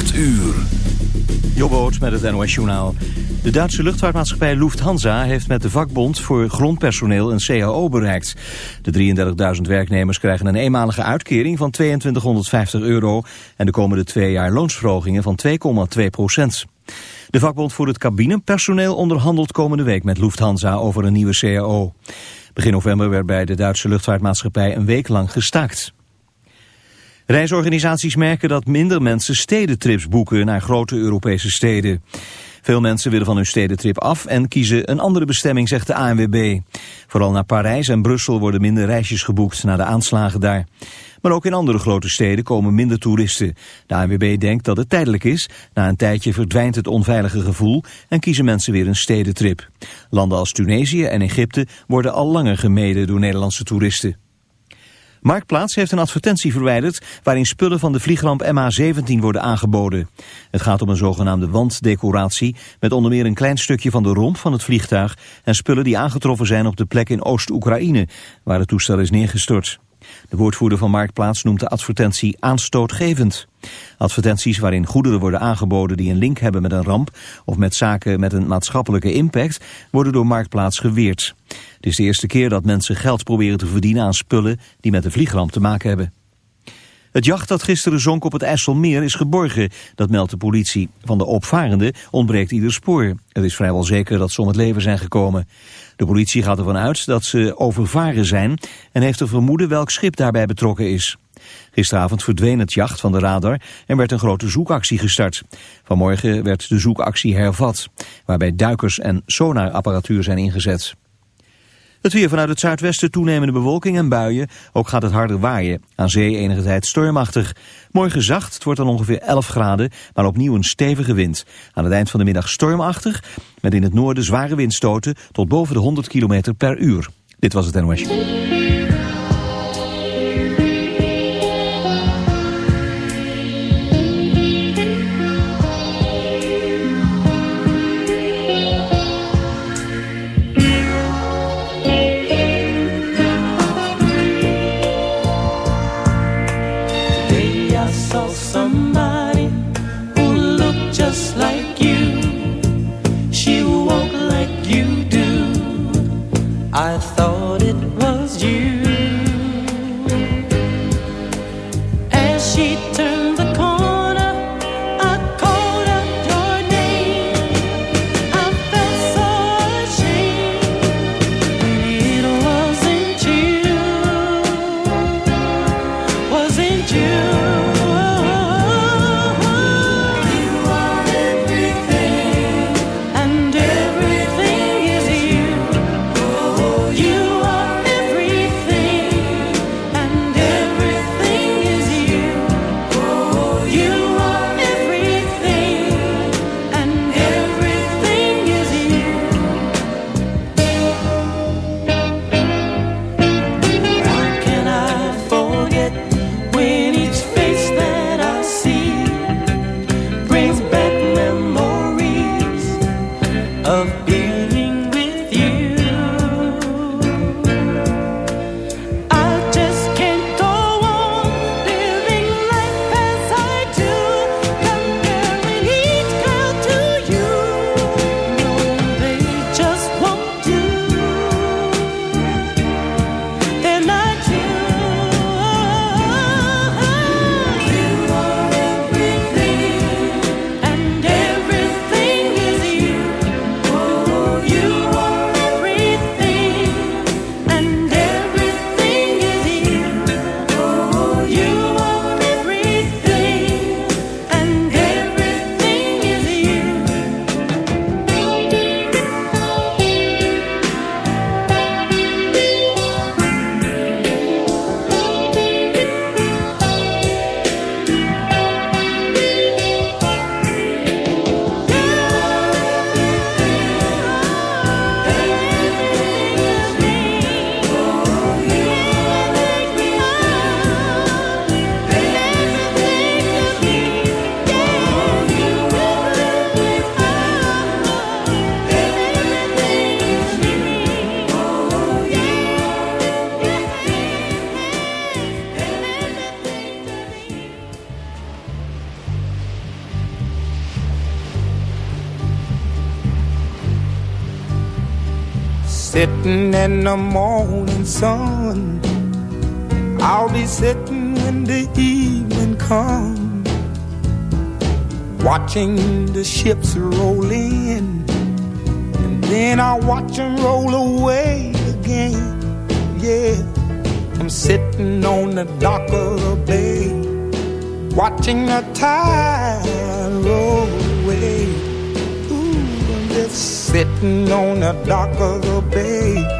8 uur. Jobboot met het NOS Journaal. De Duitse luchtvaartmaatschappij Lufthansa heeft met de vakbond voor grondpersoneel een CAO bereikt. De 33.000 werknemers krijgen een eenmalige uitkering van 2250 euro en de komende twee jaar loonsverhogingen van 2,2 procent. De vakbond voor het cabinepersoneel onderhandelt komende week met Lufthansa over een nieuwe CAO. Begin november werd bij de Duitse luchtvaartmaatschappij een week lang gestaakt. Reisorganisaties merken dat minder mensen stedentrips boeken naar grote Europese steden. Veel mensen willen van hun stedentrip af en kiezen een andere bestemming, zegt de ANWB. Vooral naar Parijs en Brussel worden minder reisjes geboekt na de aanslagen daar. Maar ook in andere grote steden komen minder toeristen. De ANWB denkt dat het tijdelijk is. Na een tijdje verdwijnt het onveilige gevoel en kiezen mensen weer een stedentrip. Landen als Tunesië en Egypte worden al langer gemeden door Nederlandse toeristen. Marktplaats heeft een advertentie verwijderd waarin spullen van de vliegramp MH17 worden aangeboden. Het gaat om een zogenaamde wanddecoratie met onder meer een klein stukje van de romp van het vliegtuig en spullen die aangetroffen zijn op de plek in Oost-Oekraïne waar het toestel is neergestort. De woordvoerder van Marktplaats noemt de advertentie aanstootgevend. Advertenties waarin goederen worden aangeboden die een link hebben met een ramp of met zaken met een maatschappelijke impact worden door Marktplaats geweerd. Het is de eerste keer dat mensen geld proberen te verdienen aan spullen die met de vliegramp te maken hebben. Het jacht dat gisteren zonk op het IJsselmeer is geborgen, dat meldt de politie. Van de opvarenden ontbreekt ieder spoor. Het is vrijwel zeker dat ze om het leven zijn gekomen. De politie gaat ervan uit dat ze overvaren zijn en heeft een vermoeden welk schip daarbij betrokken is. Gisteravond verdween het jacht van de radar en werd een grote zoekactie gestart. Vanmorgen werd de zoekactie hervat, waarbij duikers en sonarapparatuur zijn ingezet. Het weer vanuit het zuidwesten toenemende bewolking en buien. Ook gaat het harder waaien. Aan zee enige tijd stormachtig. Morgen zacht, het wordt dan ongeveer 11 graden, maar opnieuw een stevige wind. Aan het eind van de middag stormachtig, met in het noorden zware windstoten tot boven de 100 km per uur. Dit was het NOS. In the morning sun. I'll be sitting when the evening comes, watching the ships roll in, and then I'll watch them roll away again. Yeah, I'm sitting on the dock of the bay, watching the tide roll away. Ooh, I'm just sitting on the dock of the bay,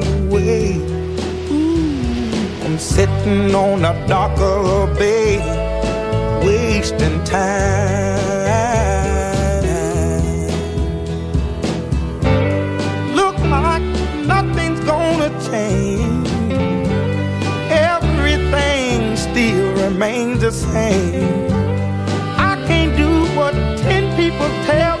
sitting on a the bay, wasting time. Look like nothing's gonna change. Everything still remains the same. I can't do what ten people tell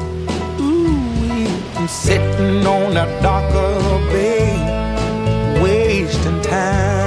I'm sitting on a darker bay, wasting time.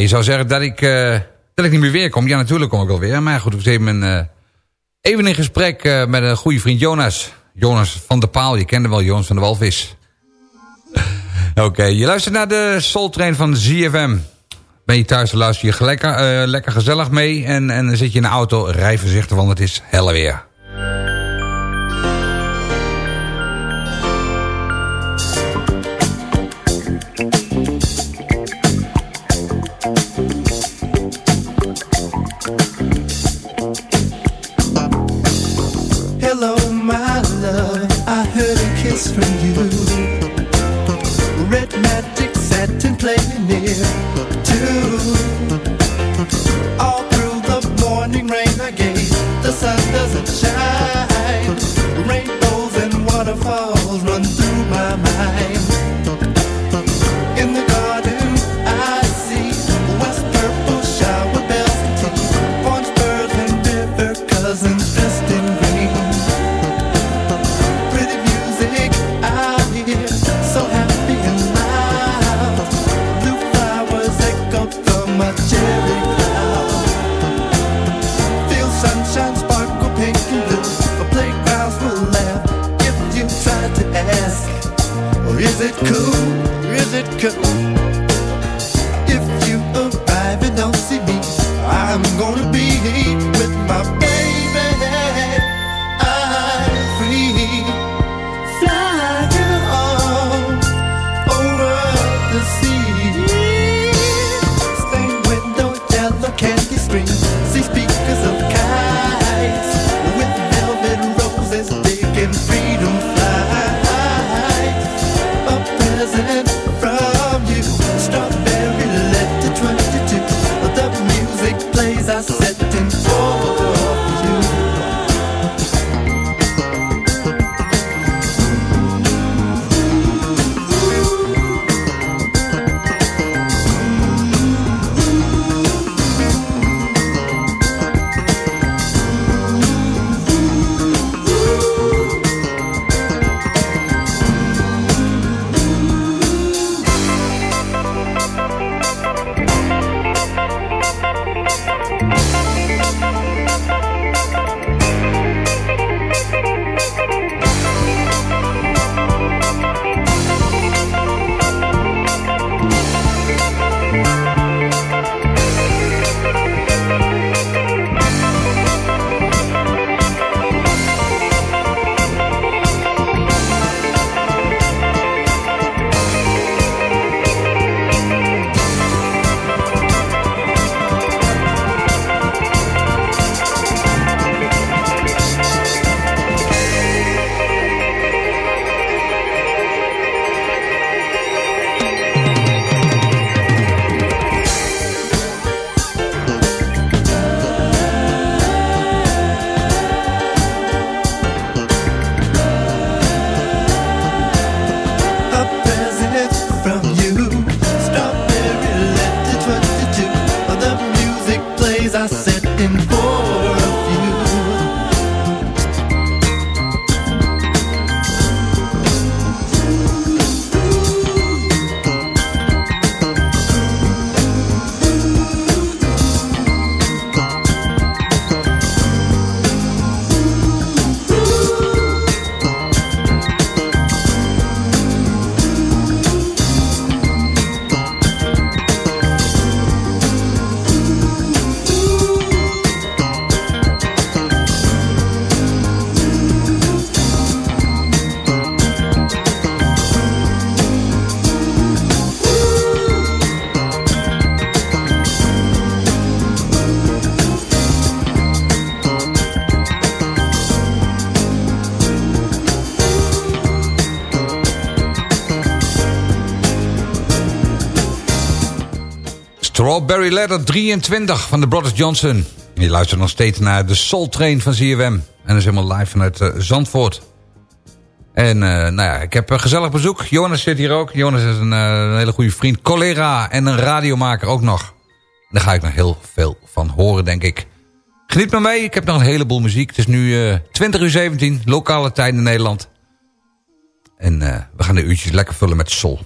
Je zou zeggen dat ik, uh, dat ik niet meer weer kom. Ja, natuurlijk kom ik wel weer. Maar goed, we zijn uh, even in gesprek uh, met een goede vriend Jonas. Jonas van der Paal, je kende wel Jonas van de Walvis. Oké, je luistert naar de Soul Train van ZFM. Ben je thuis, luister je lekker, lekker gezellig mee. En, en zit je in de auto, rij voorzichtig, want het is helle weer. Strawberry Letter 23 van de Brothers Johnson. Je luistert nog steeds naar de Soul Train van ZFM. En dat is helemaal live vanuit uh, Zandvoort. En uh, nou ja, ik heb een gezellig bezoek. Jonas zit hier ook. Jonas is een, uh, een hele goede vriend. Collega en een radiomaker ook nog. Daar ga ik nog heel veel van horen, denk ik. Geniet maar mee. Ik heb nog een heleboel muziek. Het is nu 20 uur 17, lokale tijd in Nederland. En we gaan de uurtjes lekker vullen met soul.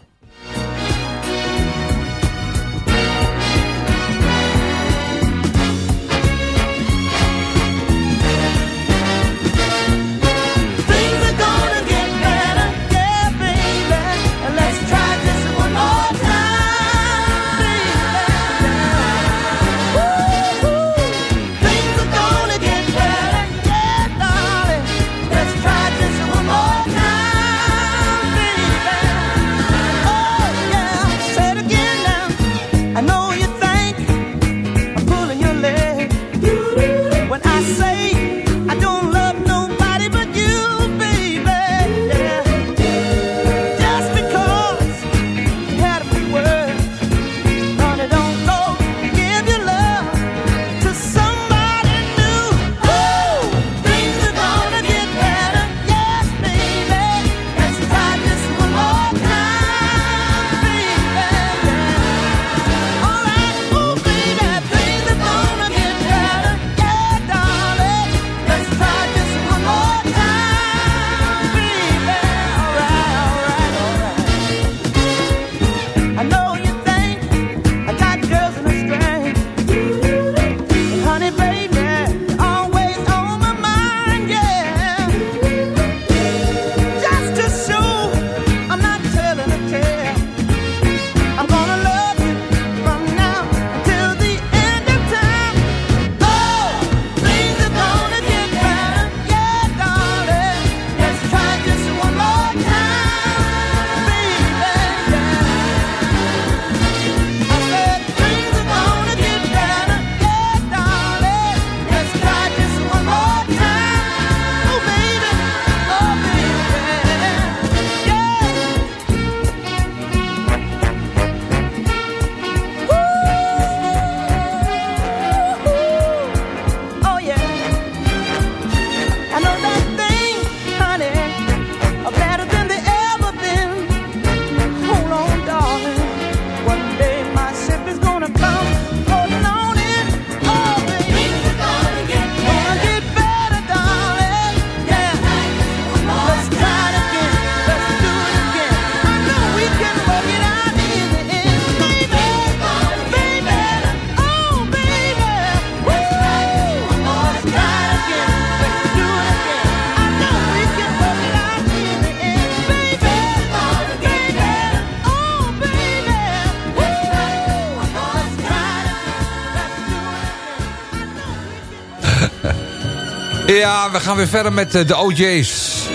Ja, we gaan weer verder met eh, de OJ's.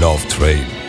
Love Train.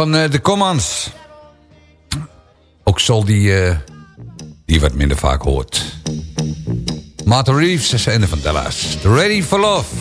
van eh, de Commons. Ook zal die, eh, die wat minder vaak hoort. Martin Reeves en de Vandellas. Ready for Love.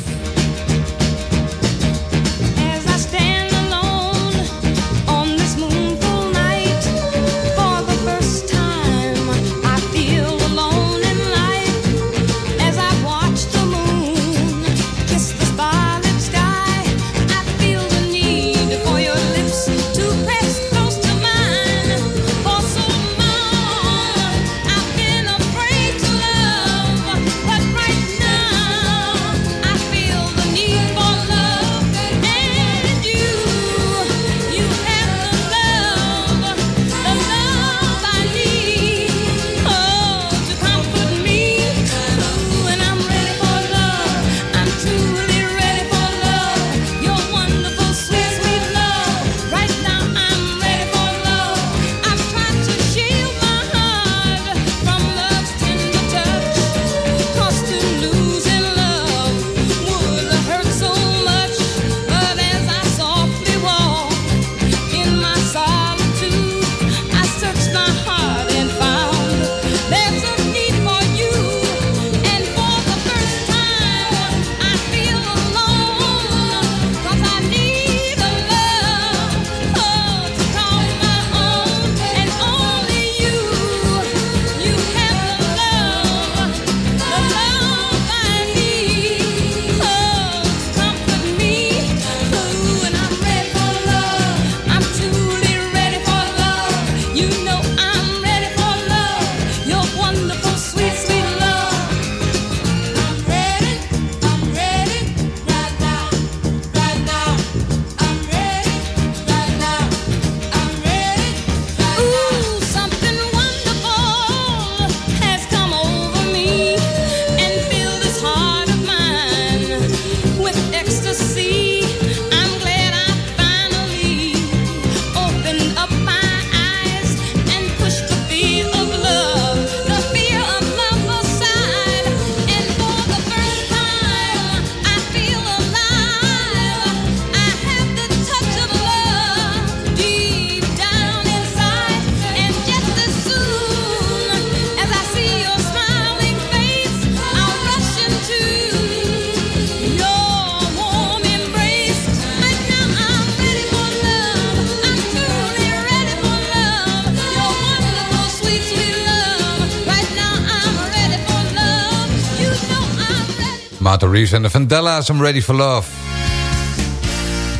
Christopher en de Vandellas. I'm ready for love.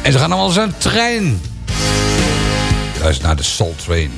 En ze gaan allemaal zijn trein. Juist naar de Soul Train.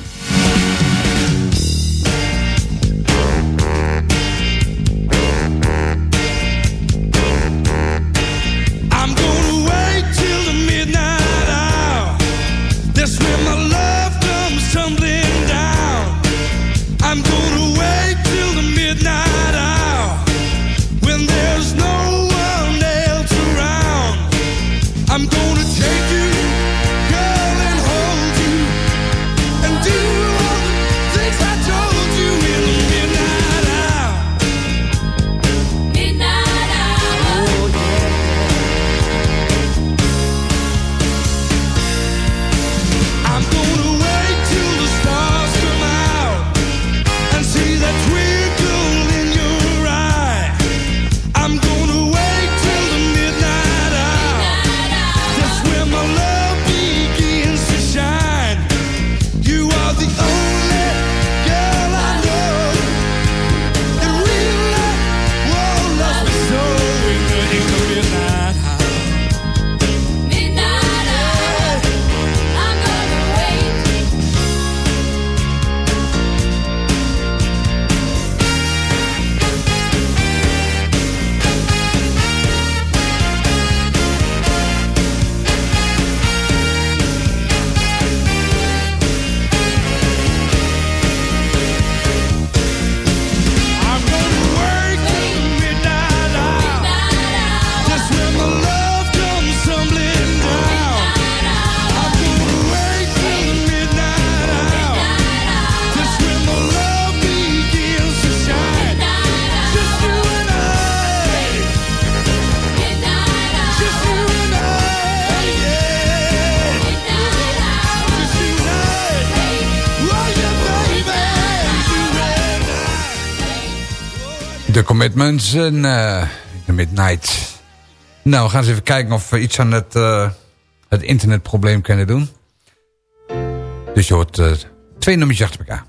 met de uh, eh, Midnight. Nou, we gaan eens even kijken of we iets aan het, eh, het internetprobleem kunnen doen. Dus je hoort eh, twee nummers achter elkaar.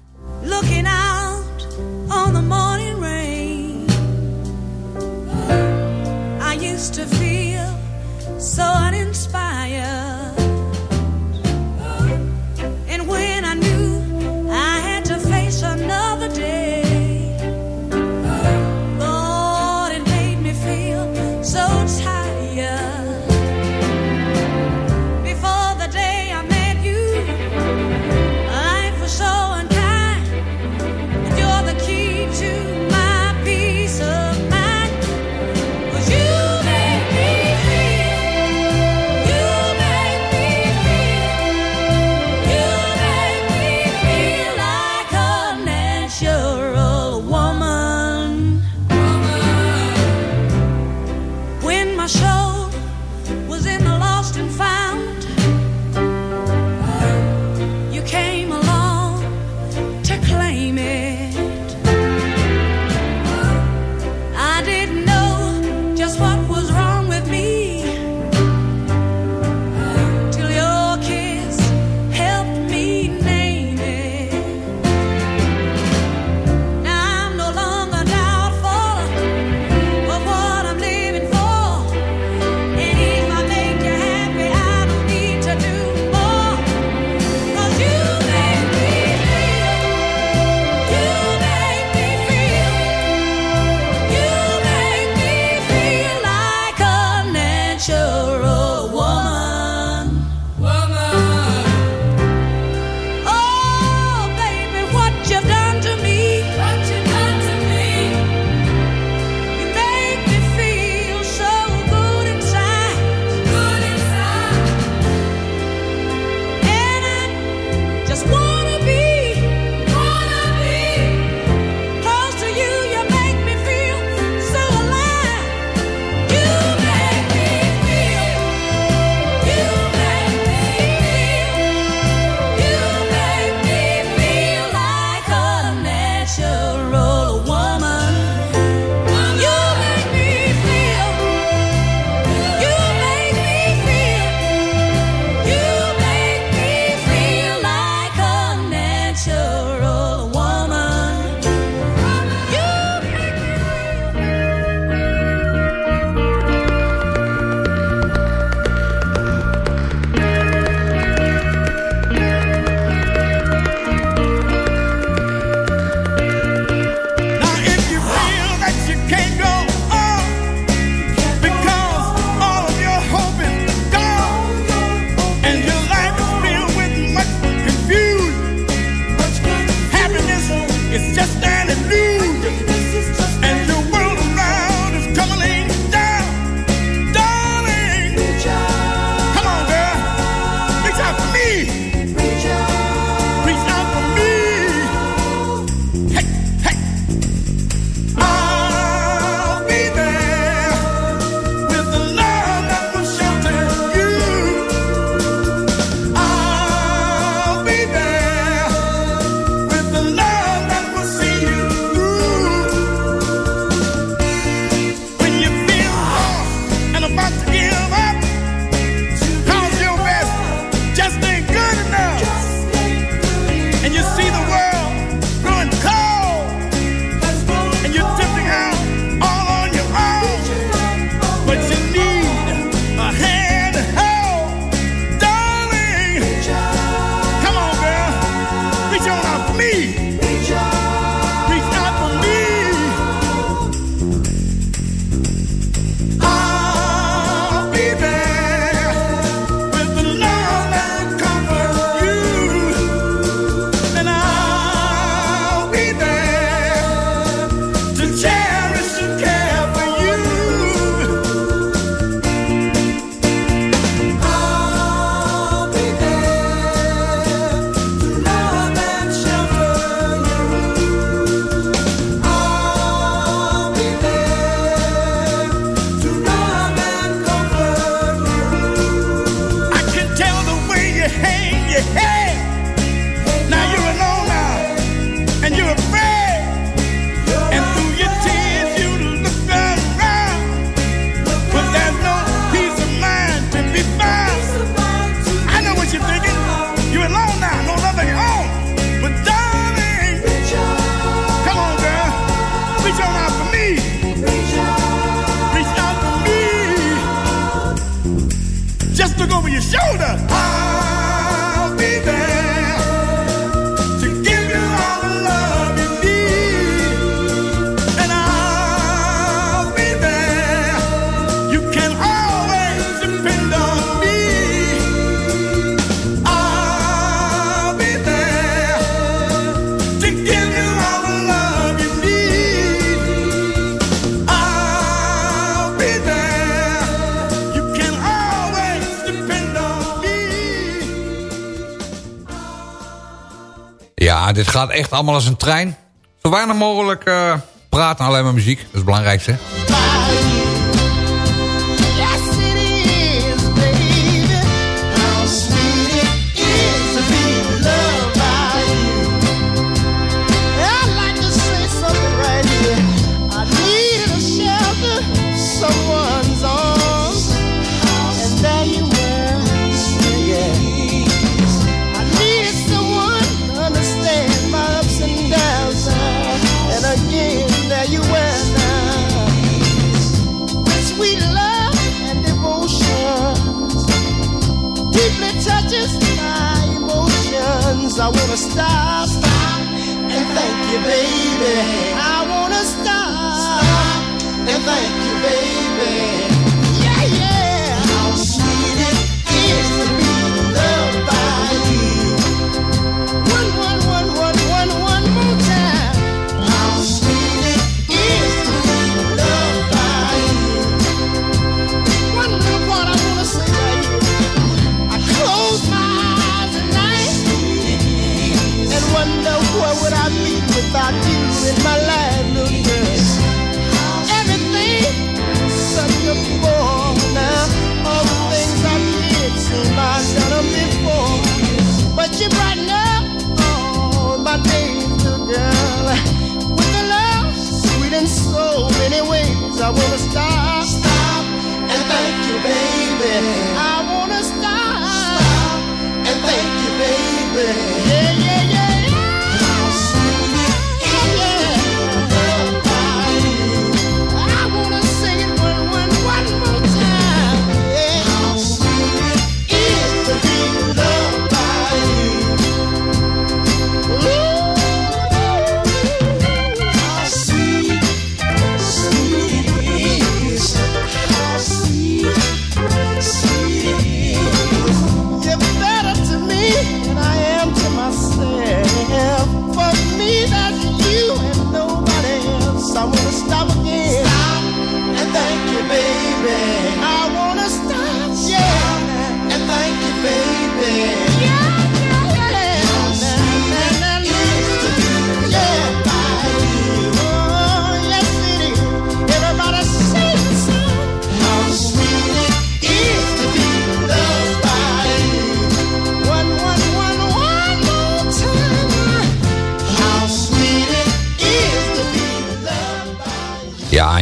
gaat echt allemaal als een trein. Zo weinig mogelijk eh, praten, alleen maar muziek. Dat is het belangrijkste.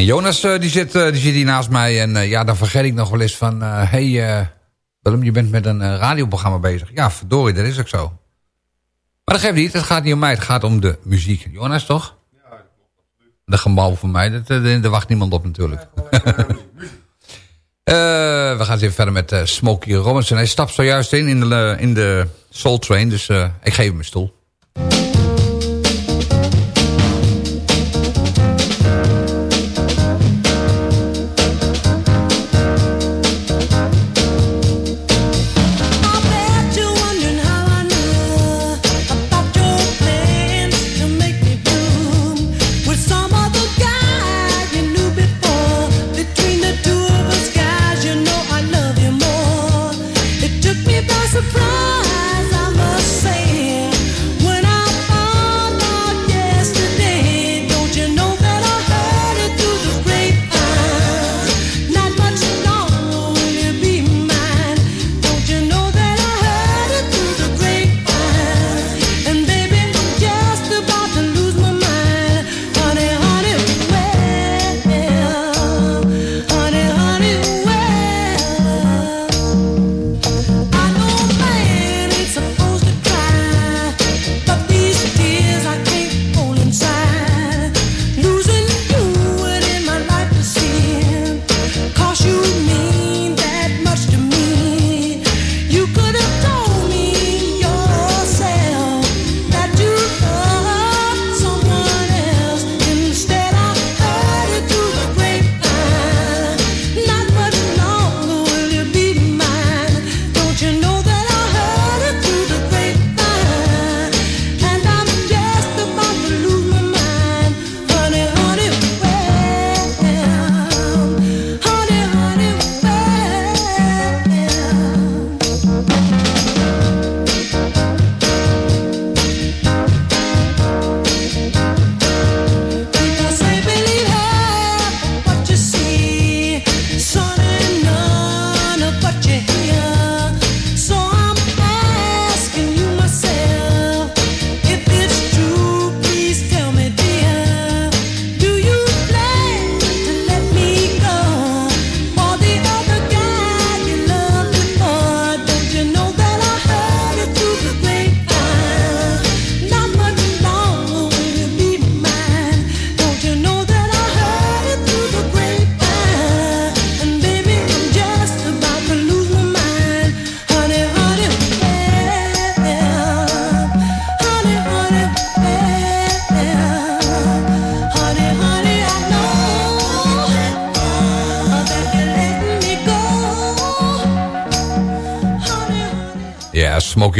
En Jonas eh, die zit, eh, die zit hier naast mij. En eh, ja, dan vergeet ik nog wel eens van... Hé, hey, Willem, je bent met een radioprogramma bezig. Ja, verdorie, dat is ook zo. Maar dat geeft niet. Het gaat niet om mij. Het gaat om de muziek. Jonas, toch? Ja, dat klopt. De gebouw van mij. Dat, daar wacht niemand op natuurlijk. We gaan eens even verder met Smokey Robinson. Hij stapt zojuist in in de, in de Soul Train, dus ik geef hem een stoel.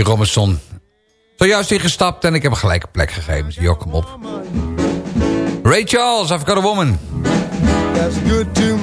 Smokey Robinson. Zojuist ingestapt en ik heb een gelijke plek gegeven. Zie je, kom op. Ray Charles, I've got a woman. that's good to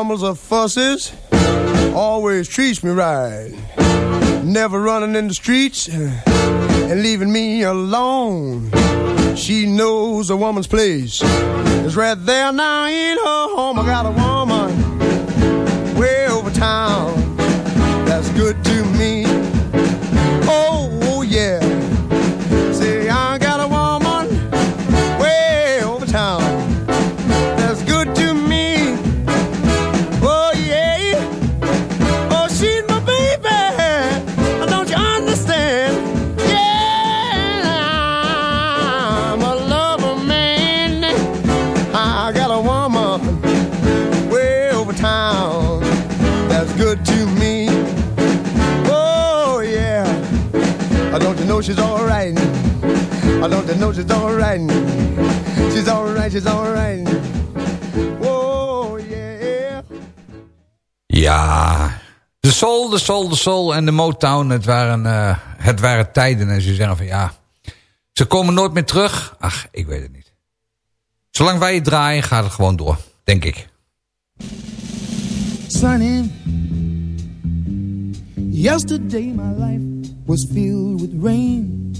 grumbles or fusses, always treats me right. Never running in the streets uh, and leaving me alone. She knows a woman's place is right there now in her home. I got a woman way over town that's good to me. I don't know she's alright? She's alright, she's alright. Oh, yeah. Ja, de soul, de soul, de soul en de Motown, het waren, eh, het waren tijden. En ze zeggen van ja, ze komen nooit meer terug. Ach, ik weet het niet. Zolang wij het draaien, gaat het gewoon door, denk ik. Sunny. Yesterday my life was filled with rain.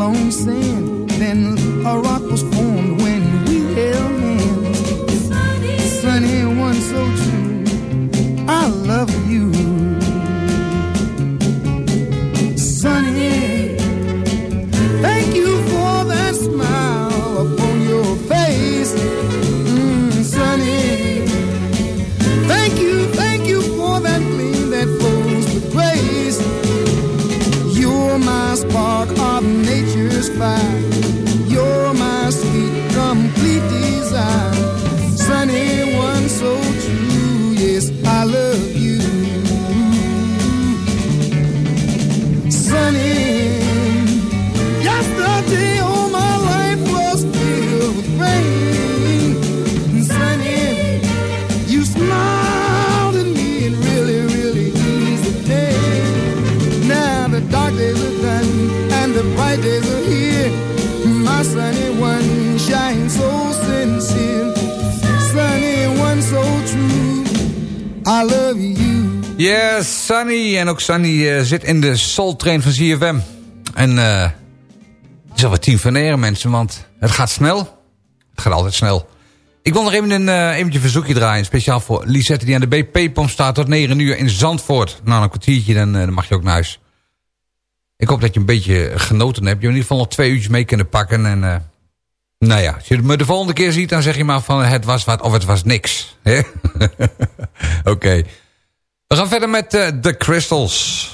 Windblown sand. Then a rock Yes, Sunny. En ook Sunny eh, zit in de Soul Train van ZFM. En uh, het is alweer tien van negen mensen, want het gaat snel. Het gaat altijd snel. Ik wil nog even een eh, eventje verzoekje draaien. Speciaal voor Lisette die aan de BP-pomp staat tot 9 uur in Zandvoort. Na een kwartiertje, dan, dan, mag je ook naar huis. Ik hoop dat je een beetje genoten hebt. Je hebt in ieder geval nog twee uurtjes mee kunnen pakken. En nou ja, als je me de volgende keer ziet, dan zeg je maar van het was wat of het was niks. Oké. We gaan verder met eh, The Crystals.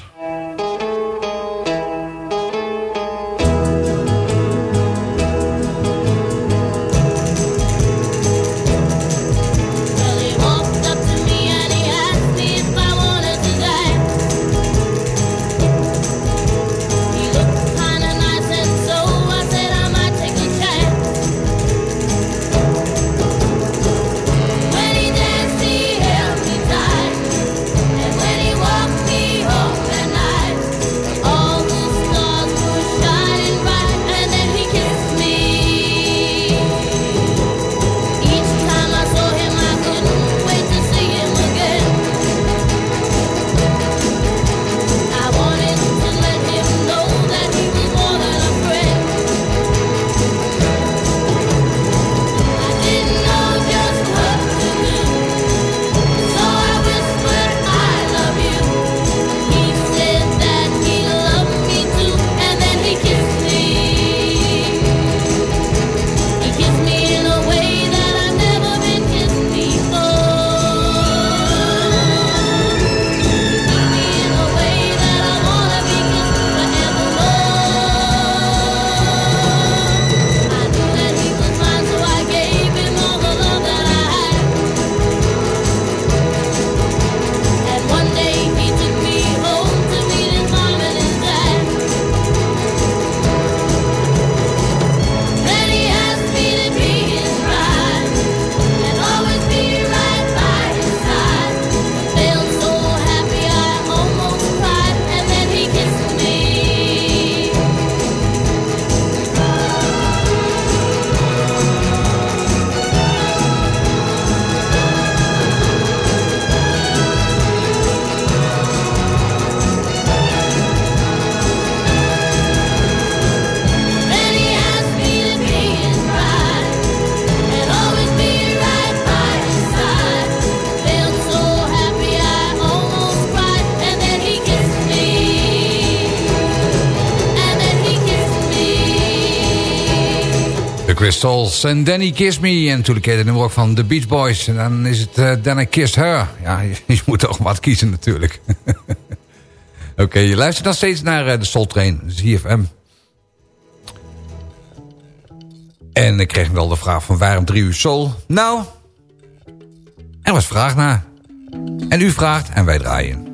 Pistols en Danny Kiss Me. En natuurlijk keer de nummer ook van The Beach Boys. En dan is het uh, Danny Kiss Her. Ja, je, moet toch wat kiezen natuurlijk. Oké, je luistert nog steeds naar eh, de Soul Train, ZFM. En ik kreeg wel de vraag van waarom drie uur Soul? Nou, er was vraag naar. En u vraagt en wij draaien.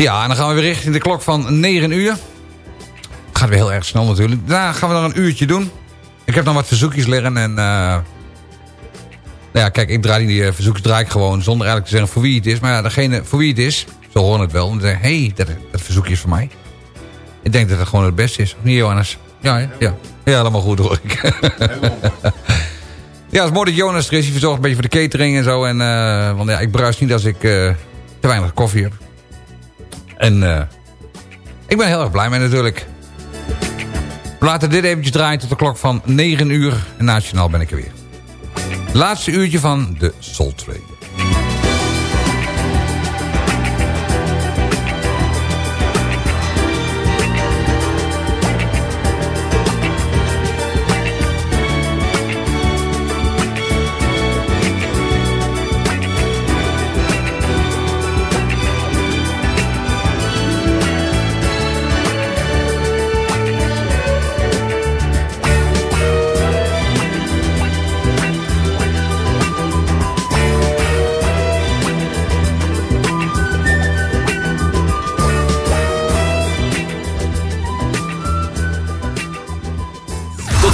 Ja, en dan gaan we weer richting de klok van 9 uur. Gaat weer heel erg snel natuurlijk. Daarna gaan we nog een uurtje doen. Ik heb nog wat verzoekjes liggen en... eh, nou ja, kijk, ik draai die eh, verzoekjes draai ik gewoon zonder eigenlijk te zeggen voor wie het is. Maar ja, degene voor wie het is, ze horen het wel. En zeggen, hé, hey, dat, verzoekje is voor mij. Ik denk dat het gewoon het beste is. Of niet, Johannes? Ja, ja. Ja, helemaal goed hoor ik. ja, het is mooi dat Jonas er is. Die verzorgt een beetje voor de catering en zo. En, eh, want ja, ik bruis niet als ik te weinig koffie heb. En eh, ik ben heel erg blij mee natuurlijk. We laten dit eventjes draaien tot de klok van 9 uur. En nationaal ben ik er weer. Laatste uurtje van de Soul Train.